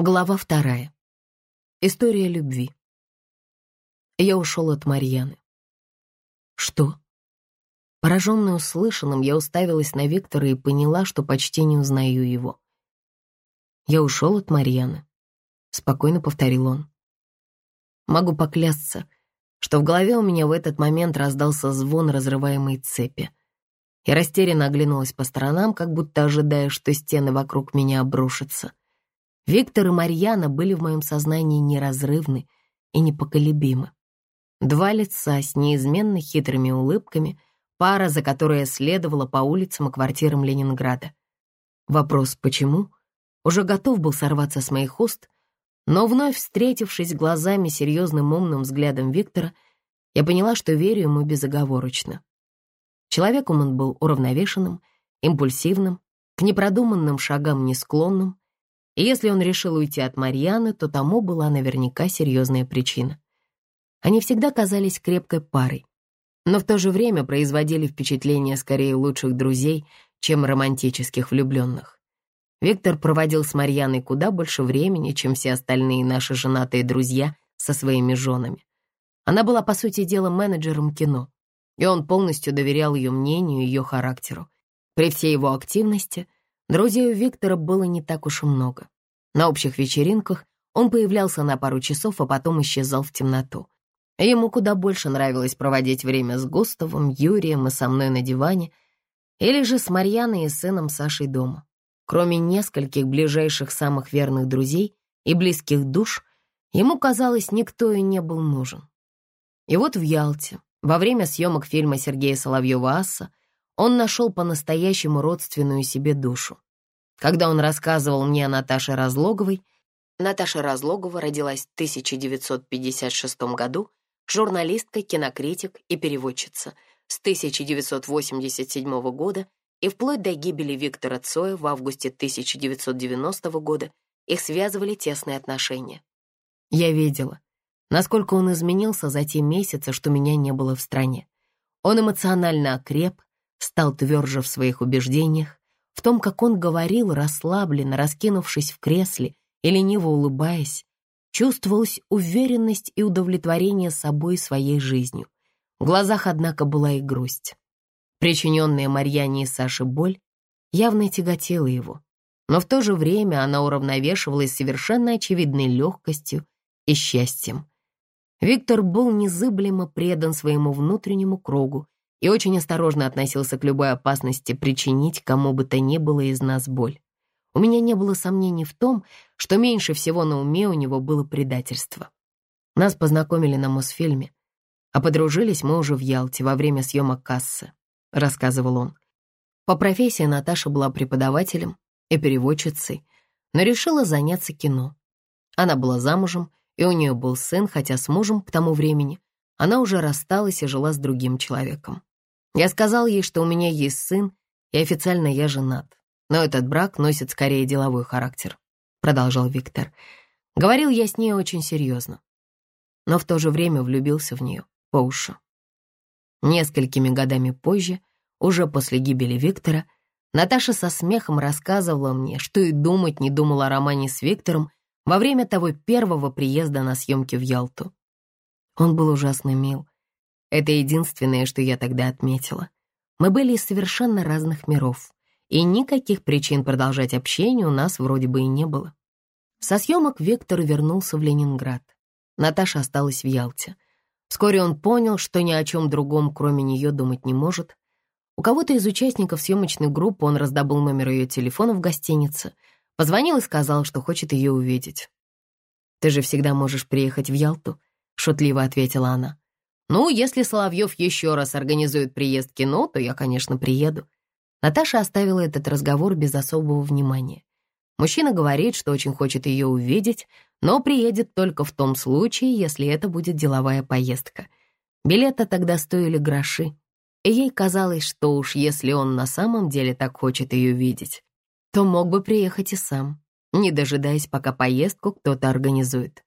Глава вторая. История любви. Я ушел от Марьяны. Что? Пораженная услышанным, я уставилась на Виктора и поняла, что почти не узнаю его. Я ушел от Марьяны. Спокойно повторил он. Могу поклясться, что в голове у меня в этот момент раздался звон разрываемой цепи. Я растерянно оглянулась по сторонам, как будто ожидая, что стены вокруг меня обрушатся. Виктор и Марьяна были в моем сознании неразрывны и непоколебимы. Два лица с неизменно хитрыми улыбками, пара, за которой я следовала по улицам и квартирам Ленинграда. Вопрос «почему?» уже готов был сорваться с моих уст, но вновь встретившись глазами серьезным умным взглядом Виктора, я поняла, что верю ему безоговорочно. Человеком он был уравновешенным, импульсивным, к непродуманным шагам не склонным, и если он решил уйти от Марьяны, то тому была наверняка серьезная причина. Они всегда казались крепкой парой, но в то же время производили впечатление скорее лучших друзей, чем романтических влюбленных. Виктор проводил с Марьяной куда больше времени, чем все остальные наши женатые друзья со своими женами. Она была, по сути дела, менеджером кино, и он полностью доверял ее мнению и ее характеру. При всей его активности — Друзей у Виктора было не так уж и много. На общих вечеринках он появлялся на пару часов, а потом исчезал в темноту. Ему куда больше нравилось проводить время с Густавом, Юрием и со мной на диване, или же с Марьяной и сыном Сашей дома. Кроме нескольких ближайших самых верных друзей и близких душ, ему, казалось, никто и не был нужен. И вот в Ялте, во время съемок фильма Сергея Соловьева «Асса», он нашел по-настоящему родственную себе душу. Когда он рассказывал мне о Наташе Разлоговой, Наташа Разлогова родилась в 1956 году, журналистка, кинокритик и переводчица с 1987 года и вплоть до гибели Виктора Цоя в августе 1990 года их связывали тесные отношения. Я видела, насколько он изменился за те месяцы, что меня не было в стране. Он эмоционально окреп, стал тверже в своих убеждениях, в том, как он говорил, расслабленно, раскинувшись в кресле и лениво улыбаясь, чувствовалась уверенность и удовлетворение собой и своей жизнью. В глазах, однако, была и грусть. Причиненная Марьяне и Саше боль явно тяготела его, но в то же время она уравновешивалась совершенно очевидной легкостью и счастьем. Виктор был незыблемо предан своему внутреннему кругу и очень осторожно относился к любой опасности причинить кому бы то ни было из нас боль. У меня не было сомнений в том, что меньше всего на уме у него было предательство. Нас познакомили на Мосфильме, а подружились мы уже в Ялте во время съемок кассы, рассказывал он. По профессии Наташа была преподавателем и переводчицей, но решила заняться кино. Она была замужем, и у нее был сын, хотя с мужем к тому времени она уже рассталась и жила с другим человеком. Я сказал ей, что у меня есть сын, и официально я женат. Но этот брак носит скорее деловой характер, продолжал Виктор. Говорил я с ней очень серьезно, но в то же время влюбился в нее по уши. Несколькими годами позже, уже после гибели Виктора, Наташа со смехом рассказывала мне, что и думать не думала о романе с Виктором во время того первого приезда на съемки в Ялту. Он был ужасно мил, это единственное, что я тогда отметила. Мы были из совершенно разных миров, и никаких причин продолжать общение у нас вроде бы и не было. Со съемок Виктор вернулся в Ленинград. Наташа осталась в Ялте. Вскоре он понял, что ни о чем другом, кроме нее, думать не может. У кого-то из участников съемочной группы он раздобыл номер ее телефона в гостинице, позвонил и сказал, что хочет ее увидеть. «Ты же всегда можешь приехать в Ялту», — шутливо ответила она. «Ну, если Соловьев еще раз организует приезд кино, то я, конечно, приеду». Наташа оставила этот разговор без особого внимания. Мужчина говорит, что очень хочет ее увидеть, но приедет только в том случае, если это будет деловая поездка. Билеты тогда стоили гроши, и ей казалось, что уж если он на самом деле так хочет ее видеть, то мог бы приехать и сам, не дожидаясь, пока поездку кто-то организует.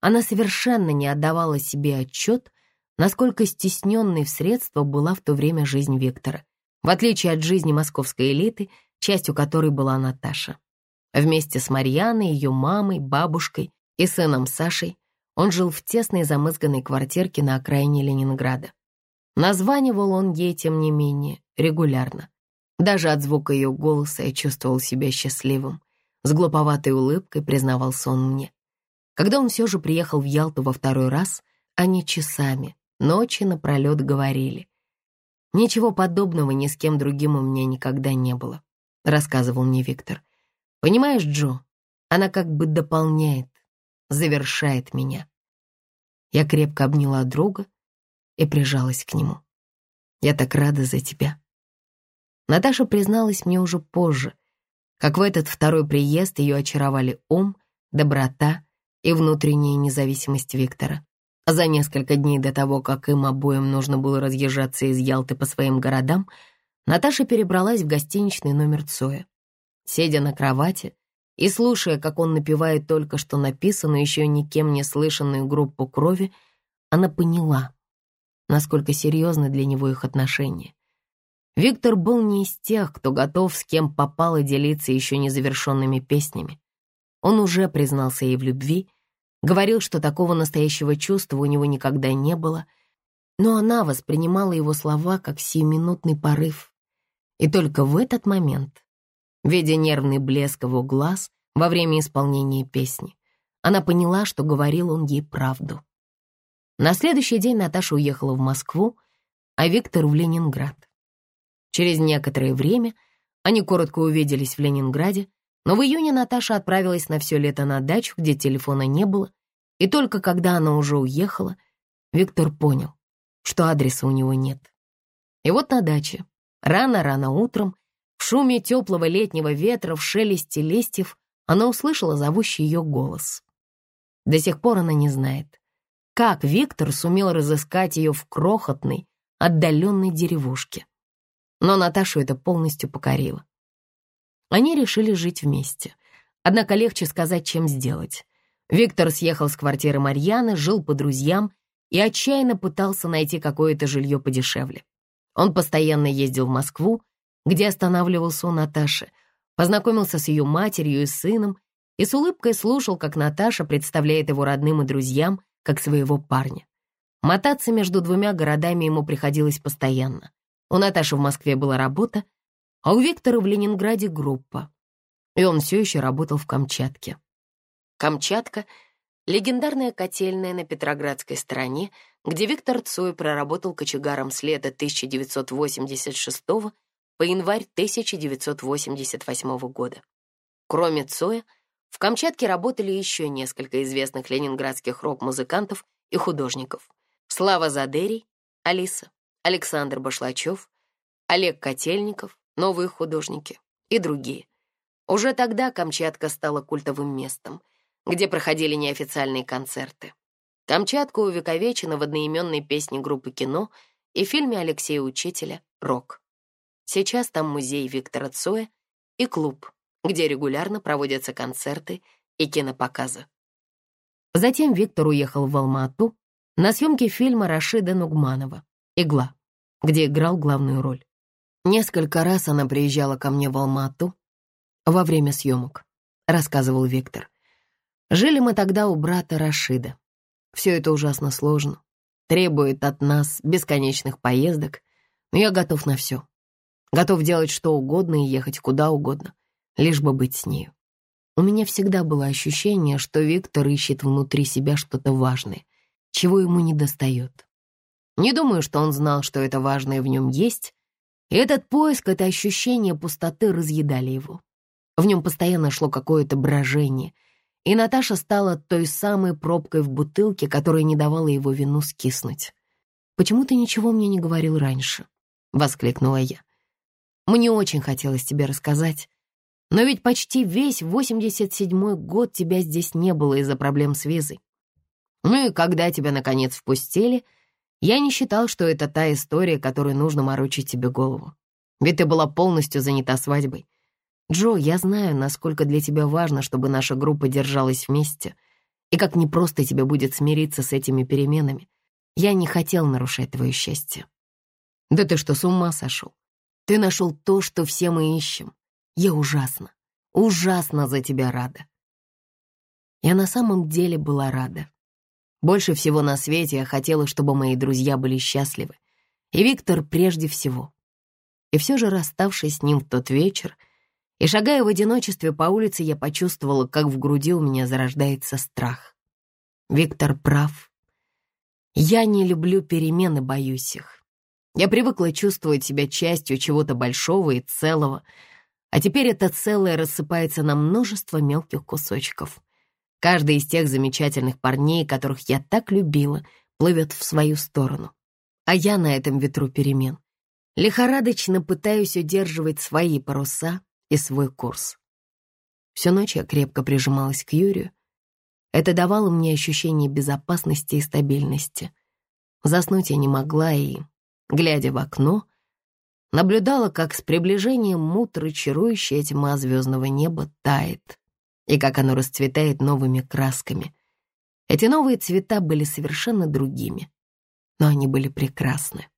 Она совершенно не отдавала себе отчет, насколько стесненной в средства была в то время жизнь Виктора, в отличие от жизни московской элиты, частью которой была Наташа. Вместе с Марьяной, ее мамой, бабушкой и сыном Сашей он жил в тесной замызганной квартирке на окраине Ленинграда. Названивал он ей, тем не менее, регулярно. Даже от звука ее голоса я чувствовал себя счастливым. С глуповатой улыбкой признавался он мне. Когда он все же приехал в Ялту во второй раз, они часами, ночи напролет говорили. «Ничего подобного ни с кем другим у меня никогда не было», — рассказывал мне Виктор. «Понимаешь, Джо, она как бы дополняет, завершает меня». Я крепко обняла друга и прижалась к нему. «Я так рада за тебя». Наташа призналась мне уже позже, как в этот второй приезд ее очаровали ум, доброта и внутренняя независимость Виктора. За несколько дней до того, как им обоим нужно было разъезжаться из Ялты по своим городам, Наташа перебралась в гостиничный номер Цоя. Сидя на кровати и слушая, как он напевает только что написанную, еще никем не слышанную группу крови, она поняла, насколько серьезны для него их отношения. Виктор был не из тех, кто готов с кем попало делиться еще незавершенными песнями. Он уже признался ей в любви Говорил, что такого настоящего чувства у него никогда не было, но она воспринимала его слова как сиюминутный порыв. И только в этот момент, видя нервный блеск его глаз во время исполнения песни, она поняла, что говорил он ей правду. На следующий день Наташа уехала в Москву, а Виктор в Ленинград. Через некоторое время они коротко увиделись в Ленинграде, но в июне Наташа отправилась на все лето на дачу, где телефона не было, и только когда она уже уехала, Виктор понял, что адреса у него нет. И вот на даче, рано-рано утром, в шуме теплого летнего ветра, в шелесте листьев, она услышала зовущий ее голос. До сих пор она не знает, как Виктор сумел разыскать ее в крохотной, отдаленной деревушке. Но Наташу это полностью покорило. Они решили жить вместе. Однако легче сказать, чем сделать. Виктор съехал с квартиры Марьяны, жил по друзьям и отчаянно пытался найти какое-то жилье подешевле. Он постоянно ездил в Москву, где останавливался у Наташи, познакомился с ее матерью и сыном и с улыбкой слушал, как Наташа представляет его родным и друзьям, как своего парня. Мотаться между двумя городами ему приходилось постоянно. У Наташи в Москве была работа, а у Виктора в Ленинграде группа. И он все еще работал в Камчатке. Камчатка — легендарная котельная на Петроградской стороне, где Виктор Цой проработал кочегаром с лета 1986 по январь 1988 года. Кроме Цоя, в Камчатке работали еще несколько известных ленинградских рок-музыкантов и художников. Слава Задерий, Алиса, Александр Башлачев, Олег Котельников, новые художники и другие. Уже тогда Камчатка стала культовым местом, где проходили неофициальные концерты. Камчатка увековечена в одноименной песне группы «Кино» и фильме Алексея Учителя «Рок». Сейчас там музей Виктора Цоя и клуб, где регулярно проводятся концерты и кинопоказы. Затем Виктор уехал в Алма-Ату на съемки фильма Рашида Нугманова «Игла», где играл главную роль. Несколько раз она приезжала ко мне в Алмату во время съемок, рассказывал Виктор. Жили мы тогда у брата Рашида. Все это ужасно сложно, требует от нас бесконечных поездок, но я готов на все. Готов делать что угодно и ехать куда угодно, лишь бы быть с нею. У меня всегда было ощущение, что Виктор ищет внутри себя что-то важное, чего ему не достает. Не думаю, что он знал, что это важное в нем есть, этот поиск, это ощущение пустоты разъедали его. В нем постоянно шло какое-то брожение, и Наташа стала той самой пробкой в бутылке, которая не давала его вину скиснуть. «Почему ты ничего мне не говорил раньше?» — воскликнула я. «Мне очень хотелось тебе рассказать, но ведь почти весь 87-й год тебя здесь не было из-за проблем с визой. Ну и когда тебя, наконец, впустили — я не считал, что это та история, которой нужно морочить тебе голову. Ведь ты была полностью занята свадьбой. Джо, я знаю, насколько для тебя важно, чтобы наша группа держалась вместе, и как непросто тебе будет смириться с этими переменами. Я не хотел нарушать твое счастье. Да ты что, с ума сошел? Ты нашел то, что все мы ищем. Я ужасно, ужасно за тебя рада». Я на самом деле была рада. Больше всего на свете я хотела, чтобы мои друзья были счастливы. И Виктор прежде всего. И все же, расставшись с ним в тот вечер, и шагая в одиночестве по улице, я почувствовала, как в груди у меня зарождается страх. Виктор прав. Я не люблю перемены, боюсь их. Я привыкла чувствовать себя частью чего-то большого и целого, а теперь это целое рассыпается на множество мелких кусочков. Каждый из тех замечательных парней, которых я так любила, плывет в свою сторону. А я на этом ветру перемен. Лихорадочно пытаюсь удерживать свои паруса и свой курс. Всю ночь я крепко прижималась к Юрию. Это давало мне ощущение безопасности и стабильности. Заснуть я не могла и, глядя в окно, наблюдала, как с приближением мутры чарующее тьма звездного неба тает и как оно расцветает новыми красками. Эти новые цвета были совершенно другими, но они были прекрасны.